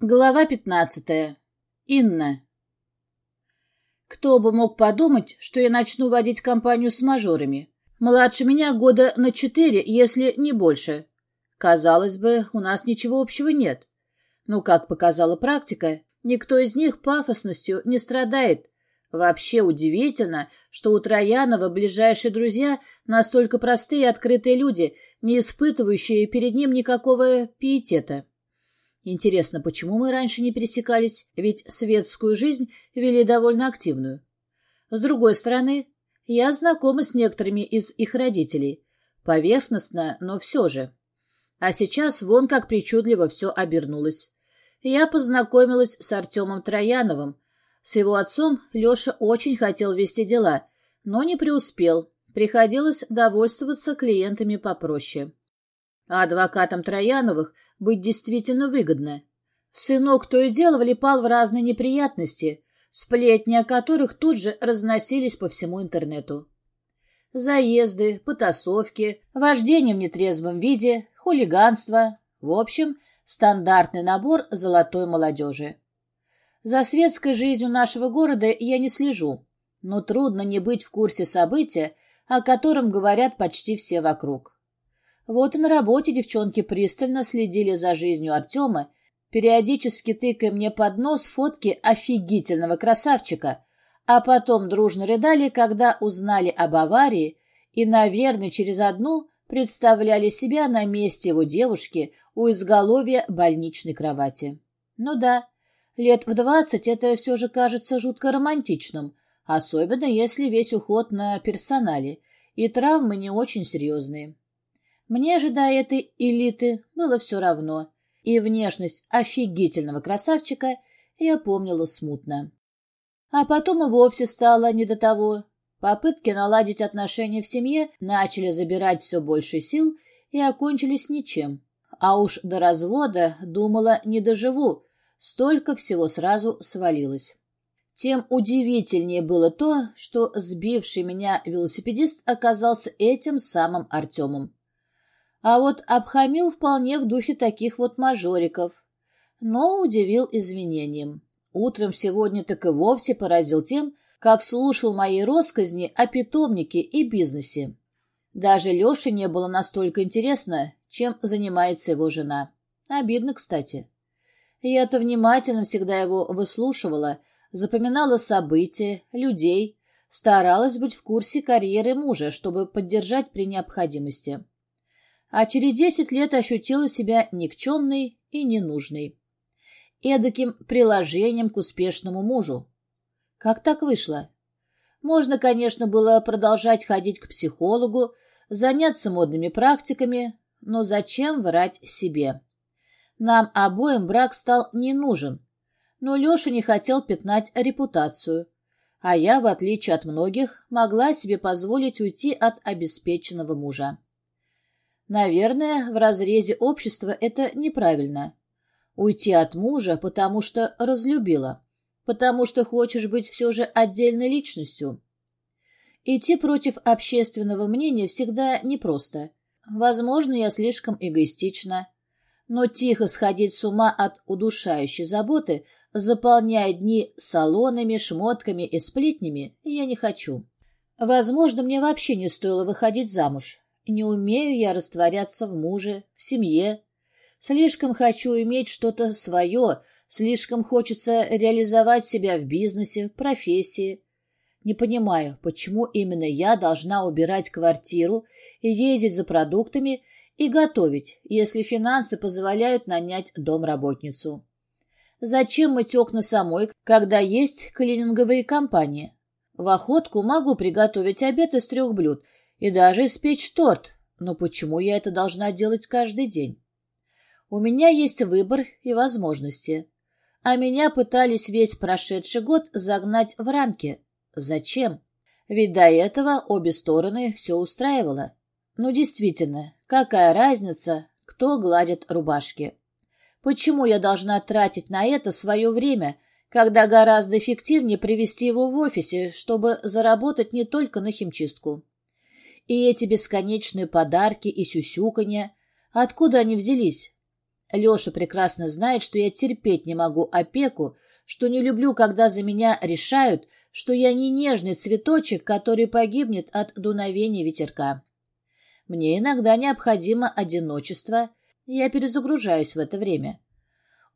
Глава пятнадцатая. Инна. Кто бы мог подумать, что я начну водить компанию с мажорами. Младше меня года на четыре, если не больше. Казалось бы, у нас ничего общего нет. Но, как показала практика, никто из них пафосностью не страдает. Вообще удивительно, что у Троянова ближайшие друзья настолько простые и открытые люди, не испытывающие перед ним никакого пиетета. Интересно, почему мы раньше не пересекались, ведь светскую жизнь вели довольно активную. С другой стороны, я знакома с некоторыми из их родителей. Поверхностно, но все же. А сейчас вон как причудливо все обернулось. Я познакомилась с Артемом Трояновым. С его отцом Леша очень хотел вести дела, но не преуспел. Приходилось довольствоваться клиентами попроще. А адвокатам Трояновых быть действительно выгодно. Сынок то и дело влипал в разные неприятности, сплетни о которых тут же разносились по всему интернету. Заезды, потасовки, вождение в нетрезвом виде, хулиганство. В общем, стандартный набор золотой молодежи. За светской жизнью нашего города я не слежу, но трудно не быть в курсе события, о котором говорят почти все вокруг. Вот и на работе девчонки пристально следили за жизнью Артема, периодически тыкая мне под нос фотки офигительного красавчика, а потом дружно рыдали, когда узнали об аварии и, наверное, через одну представляли себя на месте его девушки у изголовья больничной кровати. Ну да, лет в двадцать это все же кажется жутко романтичным, особенно если весь уход на персонале, и травмы не очень серьезные. Мне же до этой элиты было все равно, и внешность офигительного красавчика я помнила смутно. А потом и вовсе стало не до того. Попытки наладить отношения в семье начали забирать все больше сил и окончились ничем. А уж до развода, думала, не доживу, столько всего сразу свалилось. Тем удивительнее было то, что сбивший меня велосипедист оказался этим самым Артемом. А вот обхамил вполне в духе таких вот мажориков. Но удивил извинением. Утром сегодня так и вовсе поразил тем, как слушал мои росказни о питомнике и бизнесе. Даже Леше не было настолько интересно, чем занимается его жена. Обидно, кстати. Я-то внимательно всегда его выслушивала, запоминала события, людей, старалась быть в курсе карьеры мужа, чтобы поддержать при необходимости а через десять лет ощутила себя никчемной и ненужной. Эдаким приложением к успешному мужу. Как так вышло? Можно, конечно, было продолжать ходить к психологу, заняться модными практиками, но зачем врать себе? Нам обоим брак стал не нужен, но Леша не хотел пятнать репутацию, а я, в отличие от многих, могла себе позволить уйти от обеспеченного мужа. Наверное, в разрезе общества это неправильно. Уйти от мужа, потому что разлюбила, потому что хочешь быть все же отдельной личностью. Идти против общественного мнения всегда непросто. Возможно, я слишком эгоистична. Но тихо сходить с ума от удушающей заботы, заполняя дни салонами, шмотками и сплетнями, я не хочу. Возможно, мне вообще не стоило выходить замуж. Не умею я растворяться в муже, в семье. Слишком хочу иметь что-то свое, слишком хочется реализовать себя в бизнесе, профессии. Не понимаю, почему именно я должна убирать квартиру и ездить за продуктами и готовить, если финансы позволяют нанять домработницу. Зачем мыть окна самой, когда есть клининговые компании? В охотку могу приготовить обед из трех блюд — и даже испечь торт. Но почему я это должна делать каждый день? У меня есть выбор и возможности. А меня пытались весь прошедший год загнать в рамки. Зачем? Ведь до этого обе стороны все устраивало. Ну, действительно, какая разница, кто гладит рубашки? Почему я должна тратить на это свое время, когда гораздо эффективнее привести его в офисе, чтобы заработать не только на химчистку? И эти бесконечные подарки и сюсюканья, откуда они взялись? Леша прекрасно знает, что я терпеть не могу опеку, что не люблю, когда за меня решают, что я не нежный цветочек, который погибнет от дуновения ветерка. Мне иногда необходимо одиночество, я перезагружаюсь в это время.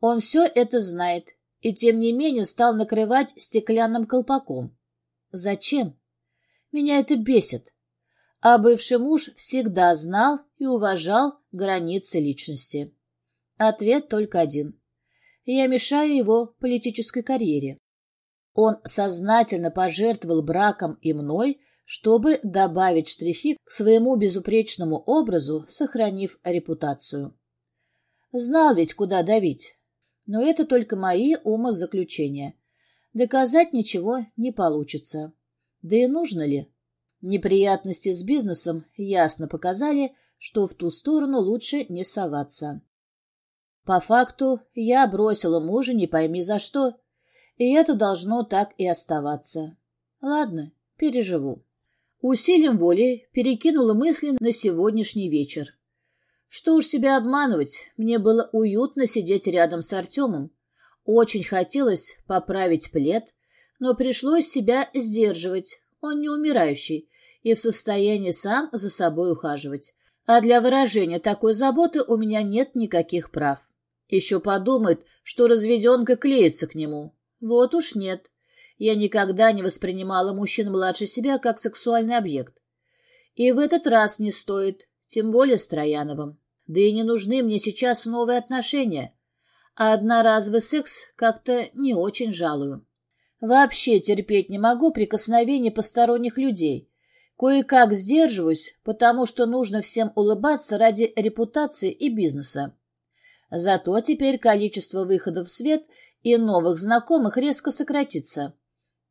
Он все это знает, и тем не менее стал накрывать стеклянным колпаком. Зачем? Меня это бесит. А бывший муж всегда знал и уважал границы личности. Ответ только один. Я мешаю его политической карьере. Он сознательно пожертвовал браком и мной, чтобы добавить штрихи к своему безупречному образу, сохранив репутацию. Знал ведь, куда давить. Но это только мои умозаключения. Доказать ничего не получится. Да и нужно ли? Неприятности с бизнесом ясно показали, что в ту сторону лучше не соваться. По факту я бросила мужа не пойми за что, и это должно так и оставаться. Ладно, переживу. Усилием воли перекинула мысли на сегодняшний вечер. Что уж себя обманывать, мне было уютно сидеть рядом с Артемом. Очень хотелось поправить плед, но пришлось себя сдерживать, он не умирающий и в состоянии сам за собой ухаживать. А для выражения такой заботы у меня нет никаких прав. Еще подумает, что разведенка клеится к нему. Вот уж нет. Я никогда не воспринимала мужчин младше себя как сексуальный объект. И в этот раз не стоит, тем более с Трояновым. Да и не нужны мне сейчас новые отношения. А одноразовый секс как-то не очень жалую. Вообще терпеть не могу прикосновений посторонних людей. Кое-как сдерживаюсь, потому что нужно всем улыбаться ради репутации и бизнеса. Зато теперь количество выходов в свет и новых знакомых резко сократится.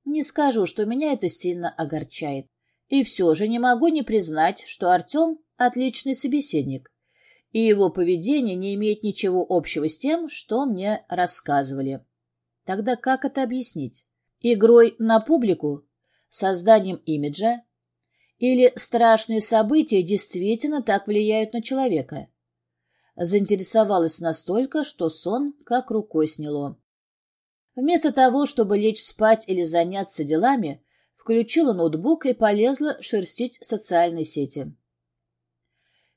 Не скажу, что меня это сильно огорчает. И все же не могу не признать, что Артем — отличный собеседник, и его поведение не имеет ничего общего с тем, что мне рассказывали. Тогда как это объяснить? Игрой на публику? Созданием имиджа? Или страшные события действительно так влияют на человека? заинтересовалась настолько, что сон как рукой сняло. Вместо того, чтобы лечь спать или заняться делами, включила ноутбук и полезла шерстить социальные сети.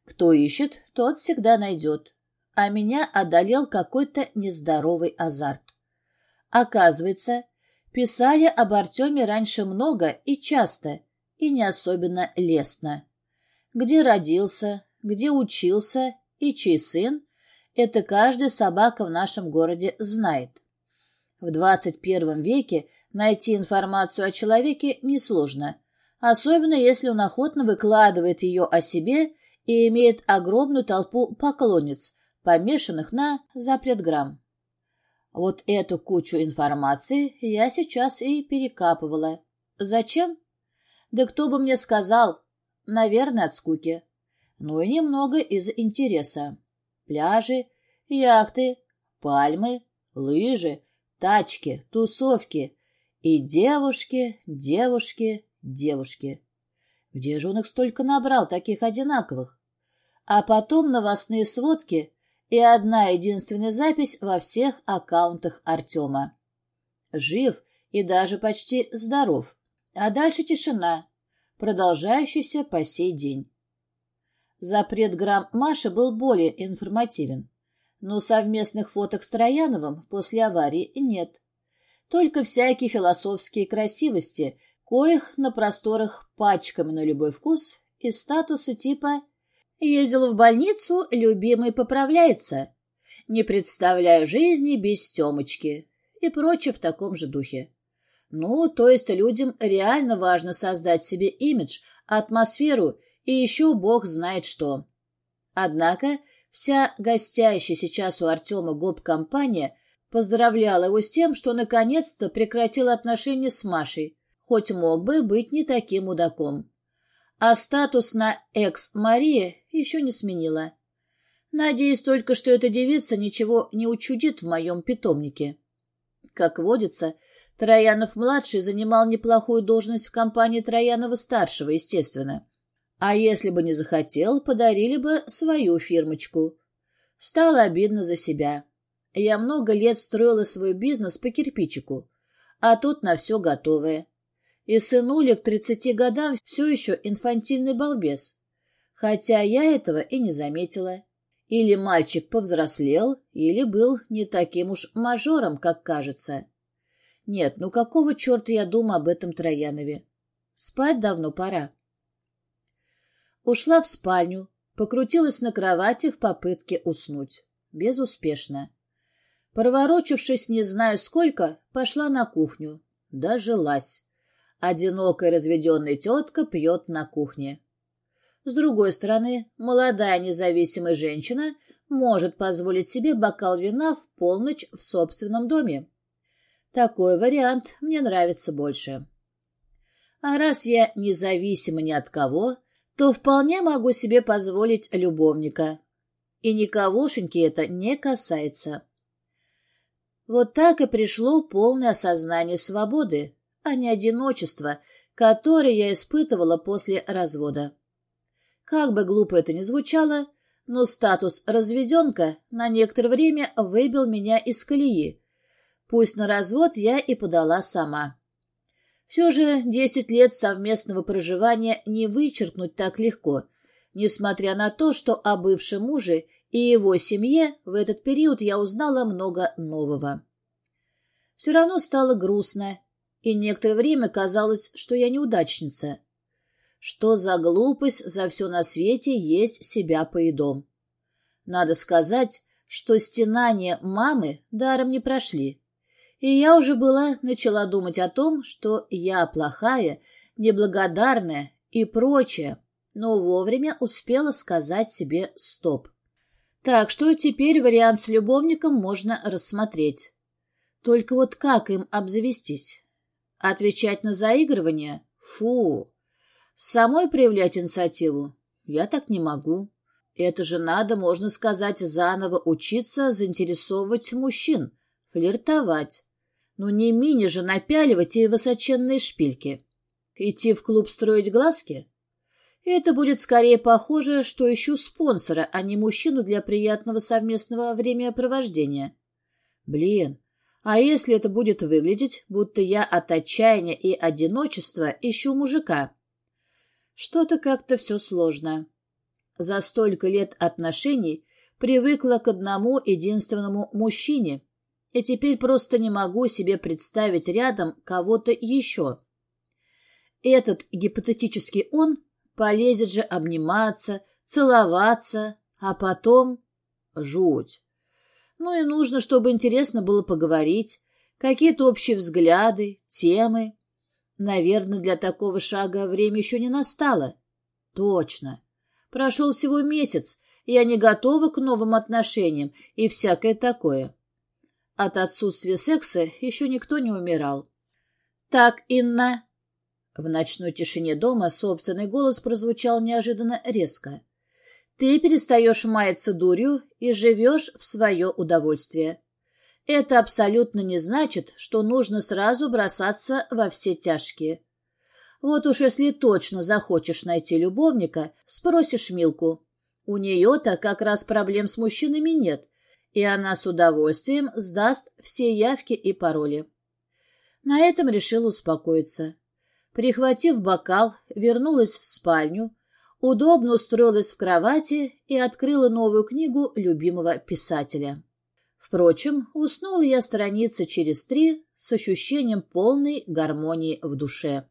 Кто ищет, тот всегда найдет. А меня одолел какой-то нездоровый азарт. Оказывается, писали об Артеме раньше много и часто, и не особенно лестно. Где родился, где учился и чей сын, это каждая собака в нашем городе знает. В 21 веке найти информацию о человеке несложно, особенно если он охотно выкладывает ее о себе и имеет огромную толпу поклонниц, помешанных на запретграмм. Вот эту кучу информации я сейчас и перекапывала. Зачем? Да кто бы мне сказал? Наверное, от скуки но и немного из интереса. Пляжи, яхты, пальмы, лыжи, тачки, тусовки и девушки, девушки, девушки. Где же он их столько набрал, таких одинаковых? А потом новостные сводки и одна единственная запись во всех аккаунтах Артема. Жив и даже почти здоров. А дальше тишина, продолжающаяся по сей день. Запрет грамм Маши был более информативен. Но совместных фоток с Трояновым после аварии нет. Только всякие философские красивости, коих на просторах пачками на любой вкус, и статусы типа «Ездил в больницу, любимый поправляется», «Не представляю жизни без Темочки» и прочее в таком же духе. Ну, то есть людям реально важно создать себе имидж, атмосферу и еще бог знает что. Однако вся гостящая сейчас у Артема гоп-компания поздравляла его с тем, что наконец-то прекратил отношения с Машей, хоть мог бы быть не таким мудаком. А статус на экс-Мария еще не сменила. Надеюсь только, что эта девица ничего не учудит в моем питомнике. Как водится, Троянов-младший занимал неплохую должность в компании Троянова-старшего, естественно. А если бы не захотел, подарили бы свою фирмочку. Стало обидно за себя. Я много лет строила свой бизнес по кирпичику, а тут на все готовое. И сынуля к тридцати годам все еще инфантильный балбес. Хотя я этого и не заметила. Или мальчик повзрослел, или был не таким уж мажором, как кажется. Нет, ну какого черта я думаю об этом Троянове? Спать давно пора. Ушла в спальню, покрутилась на кровати в попытке уснуть. Безуспешно. Проворочившись не знаю сколько, пошла на кухню. Дожилась. Одинокая разведенная тетка пьет на кухне. С другой стороны, молодая независимая женщина может позволить себе бокал вина в полночь в собственном доме. Такой вариант мне нравится больше. А раз я независима ни от кого, то вполне могу себе позволить любовника. И никогошеньки это не касается. Вот так и пришло полное осознание свободы, а не одиночества, которое я испытывала после развода. Как бы глупо это ни звучало, но статус разведенка на некоторое время выбил меня из колеи, Пусть на развод я и подала сама. Все же десять лет совместного проживания не вычеркнуть так легко, несмотря на то, что о бывшем муже и его семье в этот период я узнала много нового. Все равно стало грустно, и некоторое время казалось, что я неудачница. Что за глупость за все на свете есть себя поедом. Надо сказать, что стенания мамы даром не прошли. И я уже была начала думать о том, что я плохая, неблагодарная и прочее, но вовремя успела сказать себе «стоп». Так что теперь вариант с любовником можно рассмотреть. Только вот как им обзавестись? Отвечать на заигрывание? Фу! Самой проявлять инициативу? Я так не могу. Это же надо, можно сказать, заново учиться заинтересовывать мужчин, флиртовать. Ну не мини же напяливать и высоченные шпильки. Идти в клуб строить глазки? Это будет скорее похоже, что ищу спонсора, а не мужчину для приятного совместного времяпровождения. Блин, а если это будет выглядеть, будто я от отчаяния и одиночества ищу мужика? Что-то как-то все сложно. За столько лет отношений привыкла к одному единственному мужчине — и теперь просто не могу себе представить рядом кого-то еще. Этот гипотетический он полезет же обниматься, целоваться, а потом... Жуть. Ну и нужно, чтобы интересно было поговорить, какие-то общие взгляды, темы. Наверное, для такого шага время еще не настало. Точно. Прошел всего месяц, я не готова к новым отношениям и всякое такое. От отсутствия секса еще никто не умирал. «Так, Инна...» В ночной тишине дома собственный голос прозвучал неожиданно резко. «Ты перестаешь маяться дурью и живешь в свое удовольствие. Это абсолютно не значит, что нужно сразу бросаться во все тяжкие. Вот уж если точно захочешь найти любовника, спросишь Милку. У нее-то как раз проблем с мужчинами нет, и она с удовольствием сдаст все явки и пароли. На этом решил успокоиться. Прихватив бокал, вернулась в спальню, удобно устроилась в кровати и открыла новую книгу любимого писателя. Впрочем, уснула я страницы через три с ощущением полной гармонии в душе.